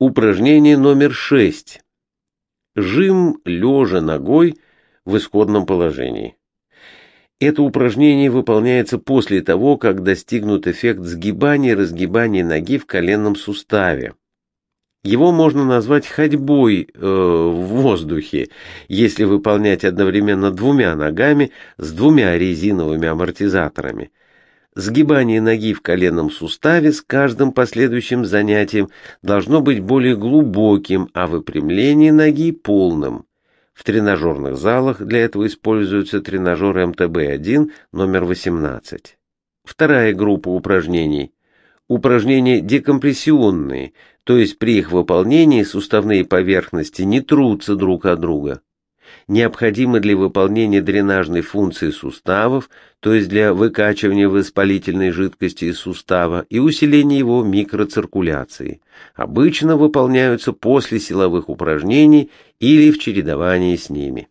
Упражнение номер 6. Жим лежа ногой в исходном положении. Это упражнение выполняется после того, как достигнут эффект сгибания и разгибания ноги в коленном суставе. Его можно назвать ходьбой э, в воздухе, если выполнять одновременно двумя ногами с двумя резиновыми амортизаторами. Сгибание ноги в коленном суставе с каждым последующим занятием должно быть более глубоким, а выпрямление ноги полным. В тренажерных залах для этого используются тренажеры МТБ-1 номер 18. Вторая группа упражнений. Упражнения декомпрессионные – то есть при их выполнении суставные поверхности не трутся друг от друга. Необходимо для выполнения дренажной функции суставов, то есть для выкачивания воспалительной жидкости из сустава и усиления его микроциркуляции. Обычно выполняются после силовых упражнений или в чередовании с ними.